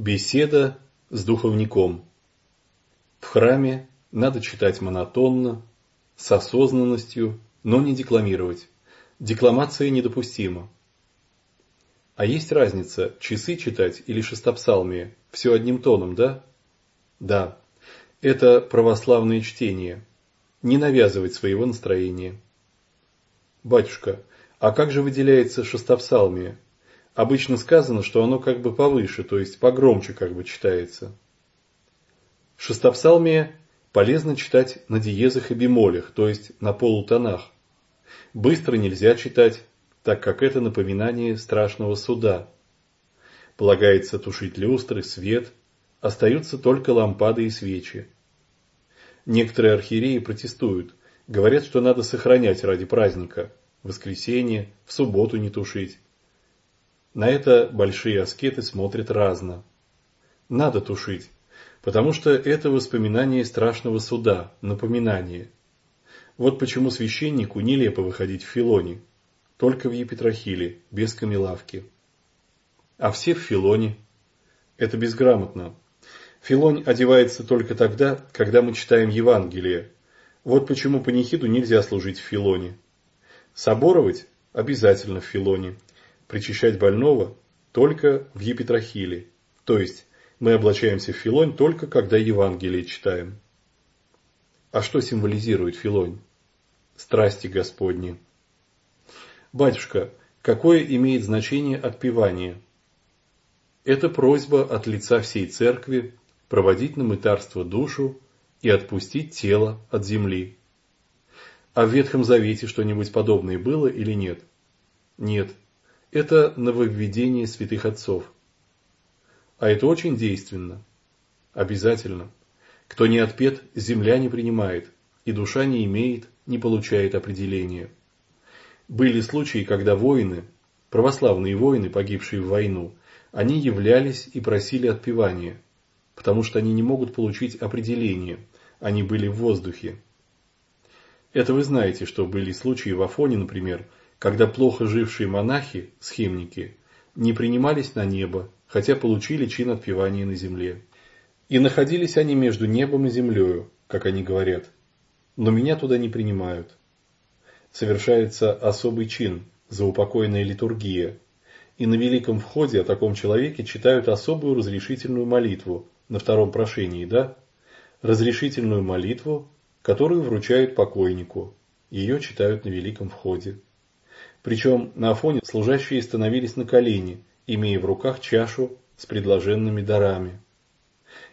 Беседа с духовником. В храме надо читать монотонно, с осознанностью, но не декламировать. Декламация недопустима. А есть разница, часы читать или шестопсалмие? Все одним тоном, да? Да. Это православное чтение. Не навязывать своего настроения. Батюшка, а как же выделяется шестопсалмие? Обычно сказано, что оно как бы повыше, то есть погромче как бы читается. Шестопсалмие полезно читать на диезах и бемолях, то есть на полутонах. Быстро нельзя читать, так как это напоминание страшного суда. Полагается тушить люстры, свет, остаются только лампады и свечи. Некоторые архиереи протестуют, говорят, что надо сохранять ради праздника, воскресенье, в субботу не тушить. На это большие аскеты смотрят разно. Надо тушить, потому что это воспоминание страшного суда, напоминание. Вот почему священнику нелепо выходить в Филоне, только в Епитрахиле, без камелавки. А все в Филоне. Это безграмотно. Филонь одевается только тогда, когда мы читаем Евангелие. Вот почему панихиду нельзя служить в Филоне. Соборовать обязательно в Филоне, причащать больного только в епитрахиле, то есть мы облачаемся в филонь только когда Евангелие читаем. А что символизирует филонь? Страсти Господни. Батюшка, какое имеет значение отпевание? Это просьба от лица всей церкви проводить на мытарство душу и отпустить тело от земли. А в Ветхом Завете что-нибудь подобное было или нет? Нет, это нововведение святых отцов. А это очень действенно. Обязательно. Кто не отпет, земля не принимает, и душа не имеет, не получает определения. Были случаи, когда воины, православные воины, погибшие в войну, они являлись и просили отпевания, потому что они не могут получить определение, они были в воздухе. Это вы знаете, что были случаи в Афоне, например, когда плохо жившие монахи, схимники, не принимались на небо, хотя получили чин отпевания на земле. И находились они между небом и землею, как они говорят. Но меня туда не принимают. Совершается особый чин, заупокойная литургия, и на великом входе о таком человеке читают особую разрешительную молитву на втором прошении, да? Разрешительную молитву, которую вручают покойнику. Ее читают на великом входе. Причем на Афоне служащие становились на колени, имея в руках чашу с предложенными дарами.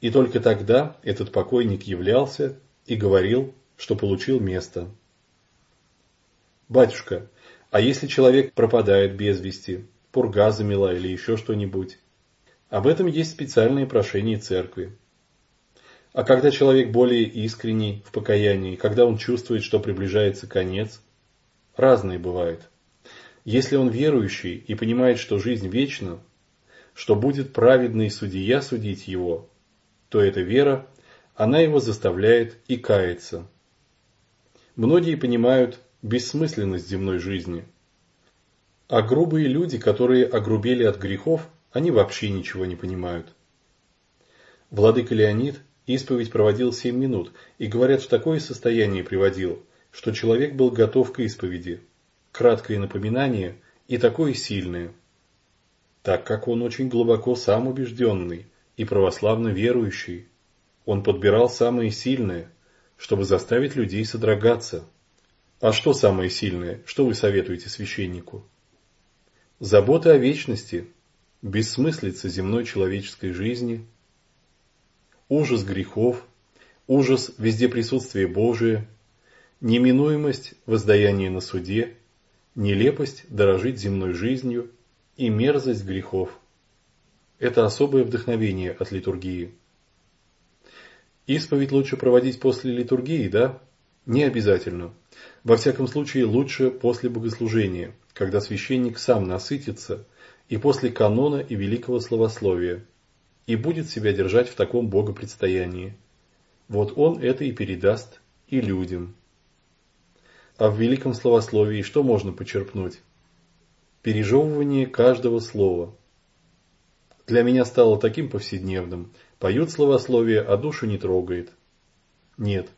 И только тогда этот покойник являлся и говорил, что получил место. «Батюшка, а если человек пропадает без вести, пурга замела или еще что-нибудь?» Об этом есть специальные прошения церкви. А когда человек более искренний в покаянии, когда он чувствует, что приближается конец, разные бывает. Если он верующий и понимает, что жизнь вечна, что будет праведный судья судить его, то эта вера, она его заставляет и каяться. Многие понимают бессмысленность земной жизни. А грубые люди, которые огрубели от грехов, они вообще ничего не понимают. Владыка Леонид исповедь проводил семь минут и, говорят, в такое состояние приводил, что человек был готов к исповеди – краткое напоминание и такое сильное, так как он очень глубоко сам убежденный и православно верующий. Он подбирал самое сильное, чтобы заставить людей содрогаться. А что самое сильное, что вы советуете священнику? Забота о вечности, бессмыслица земной человеческой жизни, ужас грехов, ужас везде присутствия Божия, неминуемость воздаяния на суде – нелепость дорожить земной жизнью и мерзость грехов. Это особое вдохновение от литургии. Исповедь лучше проводить после литургии, да? Не обязательно. Во всяком случае, лучше после богослужения, когда священник сам насытится, и после канона и великого словословия, и будет себя держать в таком богопредстоянии. Вот он это и передаст и людям. А в великом словословии что можно почерпнуть? Пережевывание каждого слова. для меня стало таким повседневным. Поют словословие, а душу не трогает. Нет.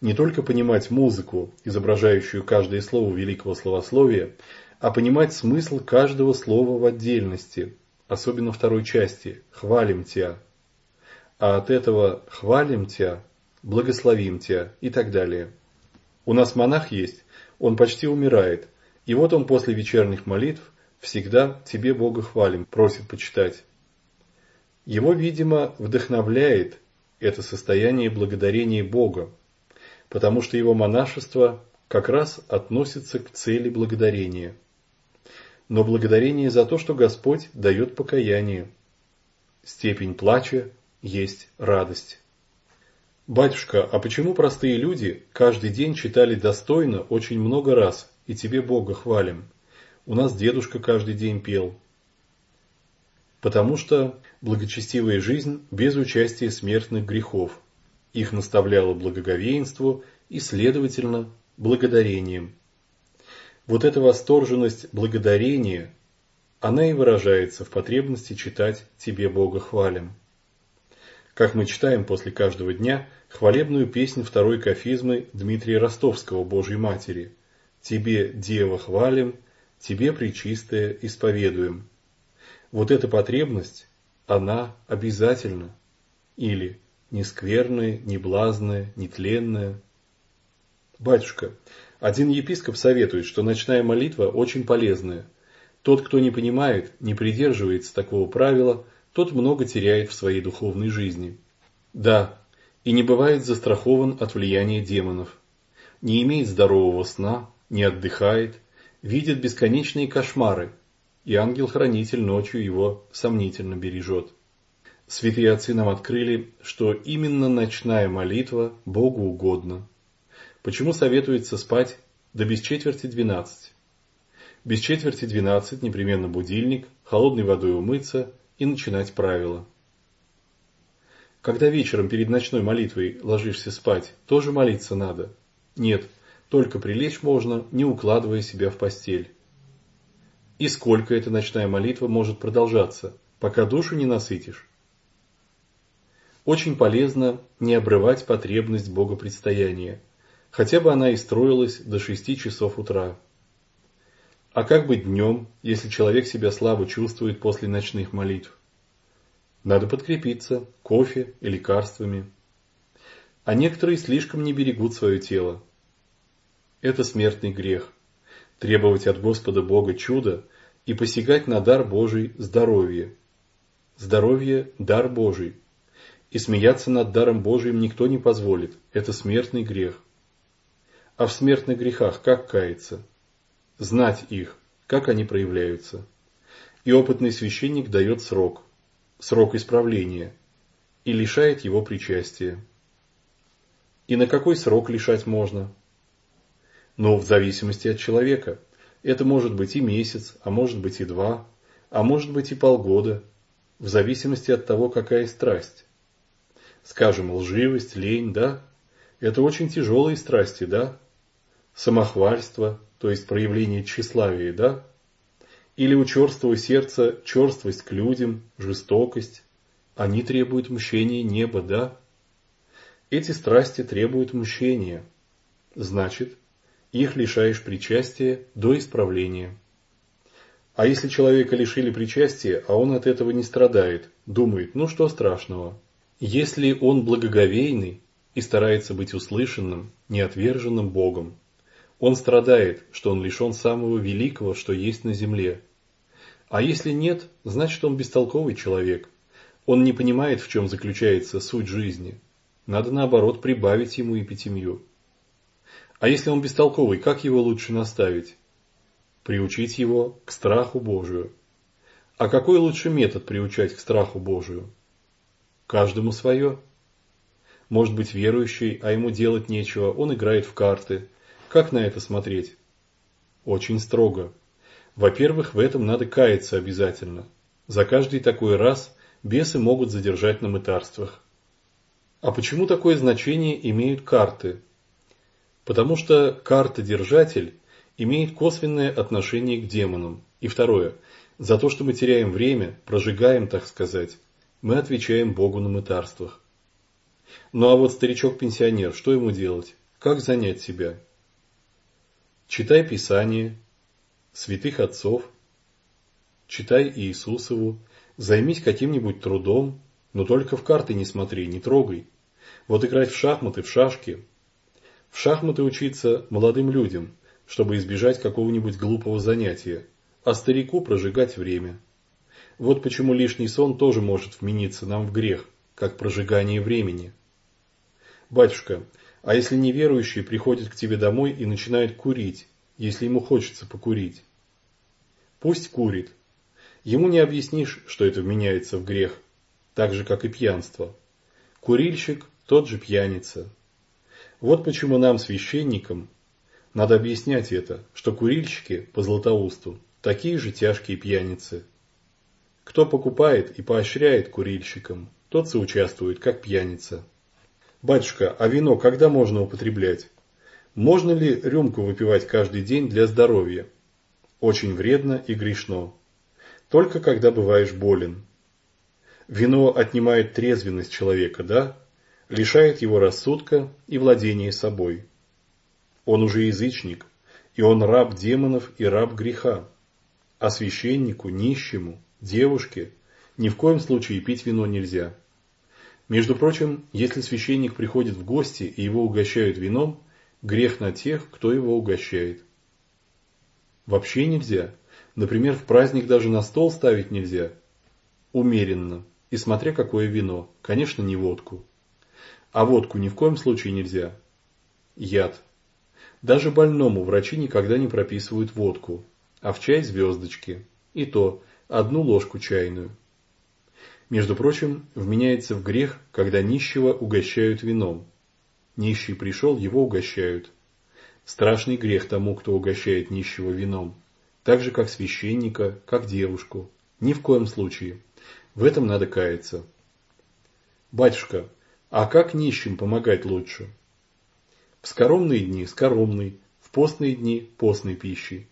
Не только понимать музыку, изображающую каждое слово великого словословия, а понимать смысл каждого слова в отдельности, особенно второй части «хвалим Тя». А от этого «хвалим Тя», «благословим Тя» и так далее. У нас монах есть, он почти умирает, и вот он после вечерних молитв всегда «тебе Бога хвалим» просит почитать. Его, видимо, вдохновляет это состояние благодарения Бога, потому что его монашество как раз относится к цели благодарения. Но благодарение за то, что Господь дает покаяние. Степень плача есть радость. Батюшка, а почему простые люди каждый день читали достойно очень много раз и тебе Бога хвалим? У нас дедушка каждый день пел. Потому что благочестивая жизнь без участия смертных грехов. Их наставляло благоговеинству и, следовательно, благодарением. Вот эта восторженность благодарения, она и выражается в потребности читать «Тебе Бога хвалим». Как мы читаем после каждого дня хвалебную песню второй кафизмы Дмитрия Ростовского Божьей Матери «Тебе, Дева, хвалим, Тебе, Пречистая, исповедуем». Вот эта потребность, она обязательна. Или не скверная, не блазная, не тленная. Батюшка, один епископ советует, что ночная молитва очень полезная. Тот, кто не понимает, не придерживается такого правила, тот много теряет в своей духовной жизни. Да, и не бывает застрахован от влияния демонов. Не имеет здорового сна, не отдыхает, видит бесконечные кошмары, и ангел-хранитель ночью его сомнительно бережет. Святые отцы нам открыли, что именно ночная молитва Богу угодна. Почему советуется спать до без четверти двенадцать? Без четверти двенадцать непременно будильник, холодной водой умыться и начинать правила. Когда вечером перед ночной молитвой ложишься спать, тоже молиться надо? Нет, только прилечь можно, не укладывая себя в постель. И сколько эта ночная молитва может продолжаться, пока душу не насытишь? Очень полезно не обрывать потребность богопредстояния, хотя бы она и строилась до шести часов утра. А как быть днем, если человек себя слабо чувствует после ночных молитв? Надо подкрепиться кофе и лекарствами. А некоторые слишком не берегут свое тело. Это смертный грех. Требовать от Господа Бога чуда и посягать на дар Божий здоровье. Здоровье – дар Божий. И смеяться над даром Божиим никто не позволит. Это смертный грех. А в смертных грехах как каяться? Знать их, как они проявляются. И опытный священник дает срок, срок исправления, и лишает его причастия. И на какой срок лишать можно? Но в зависимости от человека – это может быть и месяц, а может быть и два, а может быть и полгода, в зависимости от того, какая страсть. Скажем, лживость, лень, да? Это очень тяжелые страсти, да? Самохвальство, то есть проявление тщеславия, да? Или у черствого сердца черствость к людям, жестокость. Они требуют мщения неба, да? Эти страсти требуют мщения. Значит, их лишаешь причастия до исправления. А если человека лишили причастия, а он от этого не страдает, думает, ну что страшного. Если он благоговейный и старается быть услышанным, неотверженным Богом, он страдает, что он лишен самого великого, что есть на земле. А если нет, значит он бестолковый человек. Он не понимает, в чем заключается суть жизни. Надо наоборот прибавить ему эпитемью. А если он бестолковый, как его лучше наставить? Приучить его к страху Божию. А какой лучше метод приучать к страху Божию? Каждому свое. Может быть верующий, а ему делать нечего, он играет в карты. Как на это смотреть? Очень строго. Во-первых, в этом надо каяться обязательно. За каждый такой раз бесы могут задержать на мытарствах. А почему такое значение имеют карты? Потому что карта-держатель имеет косвенное отношение к демонам. И второе. За то, что мы теряем время, прожигаем, так сказать, мы отвечаем Богу на мытарствах. Ну а вот старичок-пенсионер, что ему делать? Как занять себя? Читай Писание, святых отцов, читай Иисусову, займись каким-нибудь трудом, но только в карты не смотри, не трогай. Вот играть в шахматы, в шашки. В шахматы учиться молодым людям, чтобы избежать какого-нибудь глупого занятия, а старику прожигать время. Вот почему лишний сон тоже может вмениться нам в грех, как прожигание времени. Батюшка, а если неверующий приходит к тебе домой и начинает курить, если ему хочется покурить? Пусть курит. Ему не объяснишь, что это вменяется в грех, так же, как и пьянство. Курильщик – тот же пьяница. Вот почему нам, священникам, надо объяснять это, что курильщики по Златоусту такие же тяжкие пьяницы. Кто покупает и поощряет курильщикам, тот соучаствует, как пьяница. Батюшка, а вино когда можно употреблять? Можно ли рюмку выпивать каждый день для здоровья? Очень вредно и грешно. Только когда бываешь болен. Вино отнимает трезвенность человека, да? Лишает его рассудка и владения собой. Он уже язычник, и он раб демонов и раб греха. А священнику, нищему, девушке ни в коем случае пить вино нельзя. Между прочим, если священник приходит в гости и его угощают вином, грех на тех, кто его угощает. Вообще нельзя. Например, в праздник даже на стол ставить нельзя. Умеренно. И смотря какое вино. Конечно, не водку. А водку ни в коем случае нельзя. Яд. Даже больному врачи никогда не прописывают водку, а в чай звездочки. И то одну ложку чайную. Между прочим, вменяется в грех, когда нищего угощают вином. Нищий пришел, его угощают. Страшный грех тому, кто угощает нищего вином. Так же, как священника, как девушку. Ни в коем случае. В этом надо каяться. Батюшка, а как нищим помогать лучше? В скоромные дни – скоромной, в постные дни – постной пищей.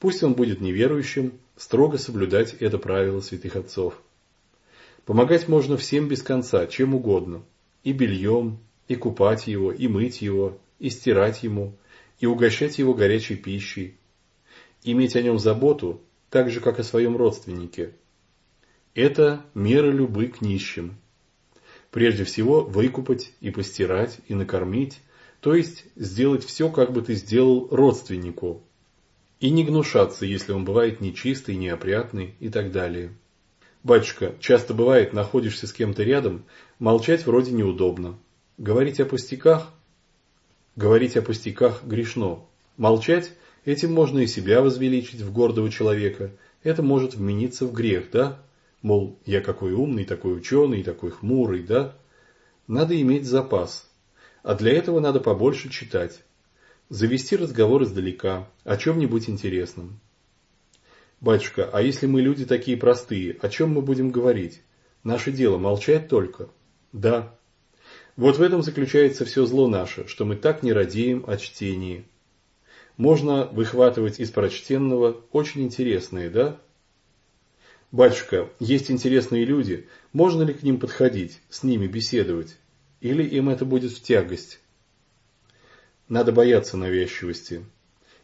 Пусть он будет неверующим, строго соблюдать это правило святых отцов. Помогать можно всем без конца, чем угодно. И бельем, и купать его, и мыть его, и стирать ему, и угощать его горячей пищей. Иметь о нем заботу, так же, как о своем родственнике. Это мера любы к нищим. Прежде всего, выкупать и постирать, и накормить, то есть сделать все, как бы ты сделал родственнику. И не гнушаться, если он бывает нечистый, неопрятный и так далее. Батюшка, часто бывает, находишься с кем-то рядом, молчать вроде неудобно. Говорить о пустяках? Говорить о пустяках грешно. Молчать? Этим можно и себя возвеличить в гордого человека. Это может вмениться в грех, да? Мол, я какой умный, такой ученый, такой хмурый, да? Надо иметь запас. А для этого надо побольше читать. Завести разговор издалека, о чем-нибудь интересном. Батюшка, а если мы люди такие простые, о чем мы будем говорить? Наше дело молчать только? Да. Вот в этом заключается все зло наше, что мы так не радеем о чтении. Можно выхватывать из прочтенного очень интересные, да? Батюшка, есть интересные люди, можно ли к ним подходить, с ними беседовать? Или им это будет в тягость? Надо бояться навязчивости.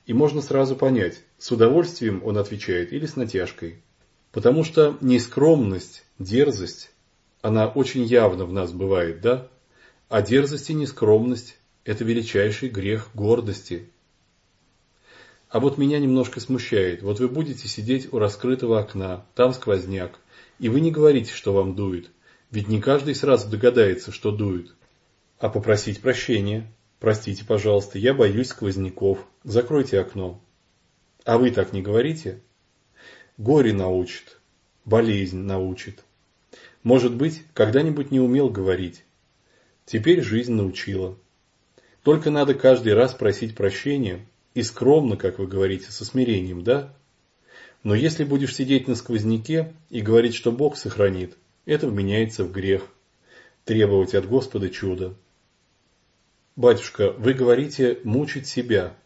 И можно сразу понять, с удовольствием он отвечает или с натяжкой. Потому что нескромность, дерзость, она очень явно в нас бывает, да? А дерзость и нескромность – это величайший грех гордости. А вот меня немножко смущает. Вот вы будете сидеть у раскрытого окна, там сквозняк, и вы не говорите, что вам дует. Ведь не каждый сразу догадается, что дует. А попросить прощения – Простите, пожалуйста, я боюсь сквозняков. Закройте окно. А вы так не говорите? Горе научит, болезнь научит. Может быть, когда-нибудь не умел говорить. Теперь жизнь научила. Только надо каждый раз просить прощения, и скромно, как вы говорите, со смирением, да? Но если будешь сидеть на сквозняке и говорить, что Бог сохранит, это вменяется в грех. Требовать от Господа чуда. «Батюшка, вы говорите мучить себя.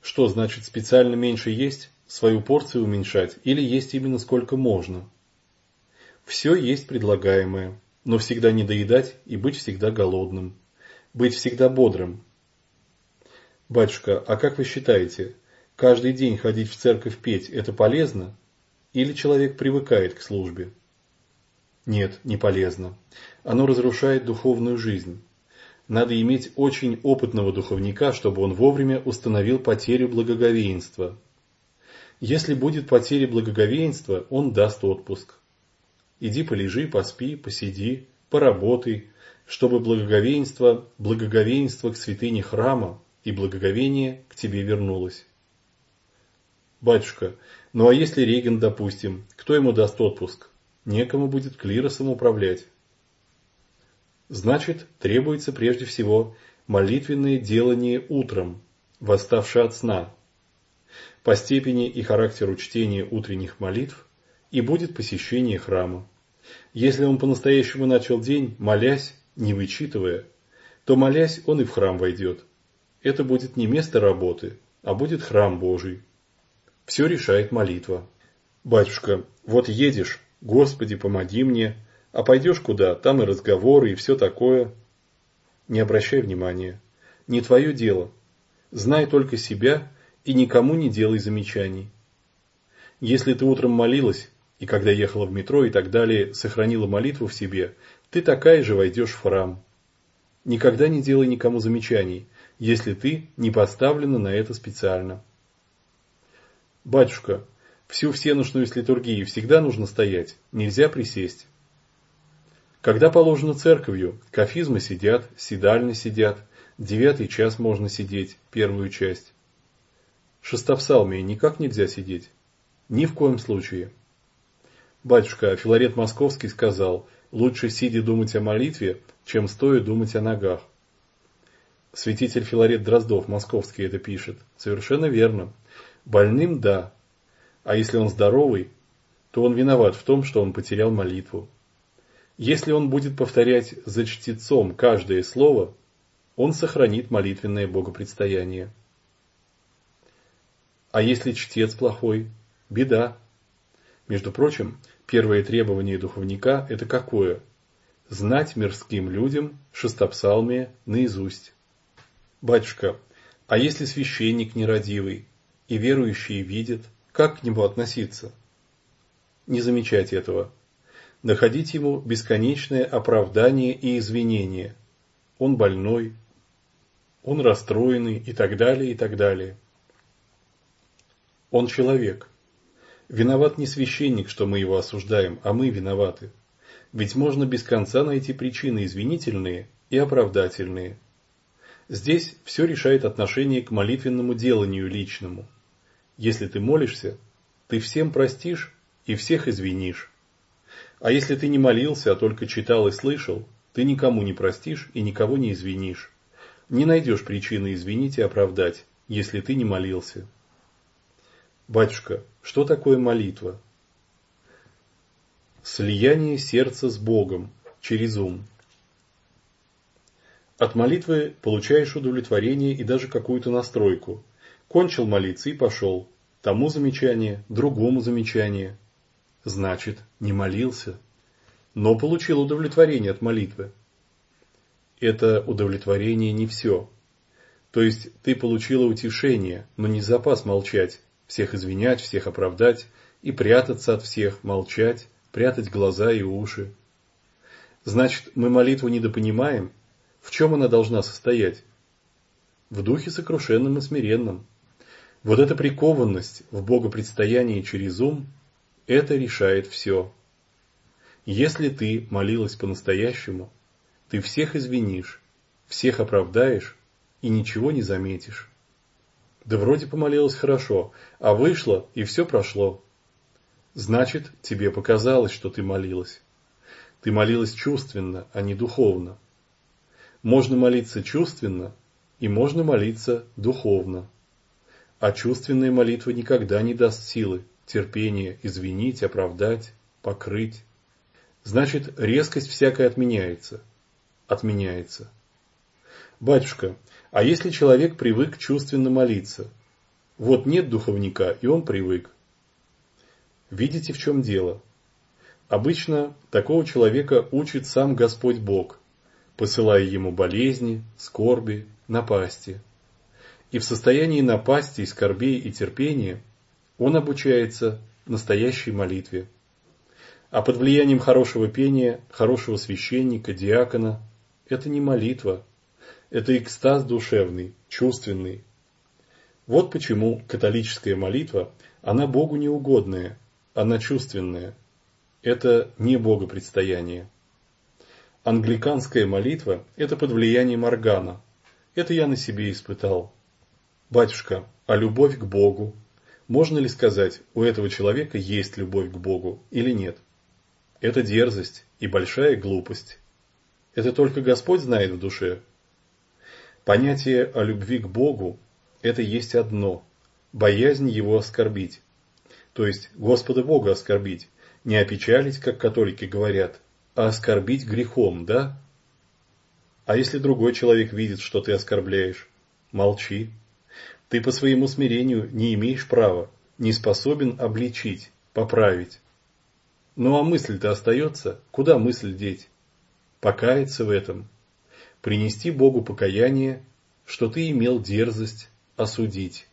Что значит специально меньше есть? свою порцию уменьшать или есть именно сколько можно. Все есть предлагаемое, но всегда не доедать и быть всегда голодным, быть всегда бодрым. Батюшка, а как вы считаете, каждый день ходить в церковь петь – это полезно? Или человек привыкает к службе? Нет, не полезно. Оно разрушает духовную жизнь. Надо иметь очень опытного духовника, чтобы он вовремя установил потерю благоговеинства. Если будет потеря благоговеинства, он даст отпуск. Иди полежи, поспи, посиди, поработай, чтобы благоговеинство, благоговеинство к святыне храма и благоговение к тебе вернулось. Батюшка, ну а если регент, допустим, кто ему даст отпуск? Некому будет клиросом управлять. Значит, требуется прежде всего молитвенное делание утром, восставшее от сна. По степени и характеру чтения утренних молитв и будет посещение храма. Если он по-настоящему начал день, молясь, не вычитывая, то молясь он и в храм войдет. Это будет не место работы, а будет храм Божий. Все решает молитва. Батюшка, вот едешь, Господи, помоги мне, а пойдешь куда, там и разговоры, и все такое. Не обращай внимания. Не твое дело. Знай только себя и никому не делай замечаний. Если ты утром молилась, и когда ехала в метро и так далее, сохранила молитву в себе, ты такая же войдешь в храм. Никогда не делай никому замечаний, если ты не подставлена на это специально. Батюшка, всю всеночную с литургией всегда нужно стоять, нельзя присесть. Когда положено церковью, кафизмы сидят, седальны сидят, девятый час можно сидеть, первую часть. Шестопсалмии никак нельзя сидеть. Ни в коем случае. Батюшка Филарет Московский сказал, лучше сидя думать о молитве, чем стоя думать о ногах. Святитель Филарет Дроздов, Московский, это пишет. Совершенно верно. Больным – да. А если он здоровый, то он виноват в том, что он потерял молитву. Если он будет повторять за чтецом каждое слово, он сохранит молитвенное богопредстояние. А если чтец плохой? Беда. Между прочим, первое требование духовника – это какое? Знать мирским людям шестопсалмие наизусть. Батюшка, а если священник нерадивый, и верующие видят, как к нему относиться? Не замечать этого находить ему бесконечное оправдание и извинение. Он больной, он расстроенный и так далее, и так далее. Он человек. Виноват не священник, что мы его осуждаем, а мы виноваты. Ведь можно без конца найти причины извинительные и оправдательные. Здесь все решает отношение к молитвенному деланию личному. Если ты молишься, ты всем простишь и всех извинишь. А если ты не молился, а только читал и слышал, ты никому не простишь и никого не извинишь. Не найдешь причины извинить и оправдать, если ты не молился. Батюшка, что такое молитва? Слияние сердца с Богом через ум. От молитвы получаешь удовлетворение и даже какую-то настройку. Кончил молиться и пошел. Тому замечание, другому замечание, значит, не молился, но получил удовлетворение от молитвы. Это удовлетворение не все. То есть ты получила утешение, но не запас молчать, всех извинять, всех оправдать и прятаться от всех, молчать, прятать глаза и уши. Значит, мы молитву недопонимаем? В чем она должна состоять? В духе сокрушенном и смиренном. Вот эта прикованность в богопредстоянии через ум это решает все. Если ты молилась по-настоящему, ты всех извинишь, всех оправдаешь и ничего не заметишь. Да вроде помолилась хорошо, а вышло и все прошло. Значит, тебе показалось, что ты молилась. Ты молилась чувственно, а не духовно. Можно молиться чувственно, и можно молиться духовно. А чувственная молитва никогда не даст силы, терпение извинить, оправдать, покрыть. Значит, резкость всякая отменяется. Отменяется. Батюшка, а если человек привык чувственно молиться, Вот нет духовника, и он привык. Видите, в чем дело? Обычно такого человека учит сам Господь Бог, посылая ему болезни, скорби, напасти. И в состоянии напасти, скорбей и терпения он обучается настоящей молитве. А под влиянием хорошего пения, хорошего священника, диакона – это не молитва, это экстаз душевный, чувственный. Вот почему католическая молитва, она Богу неугодная, она чувственная. Это не богопредстояние. Англиканская молитва – это под влиянием органа. Это я на себе испытал. Батюшка, а любовь к Богу? Можно ли сказать, у этого человека есть любовь к Богу или нет? Это дерзость и большая глупость. Это только Господь знает в душе. Понятие о любви к Богу – это есть одно – боязнь Его оскорбить. То есть Господа Бога оскорбить, не опечалить, как католики говорят, а оскорбить грехом, да? А если другой человек видит, что ты оскорбляешь? Молчи. Ты по своему смирению не имеешь права, не способен обличить, поправить. Ну а мысль-то остается, куда мысль деть? Покаяться в этом. Принести Богу покаяние, что ты имел дерзость осудить.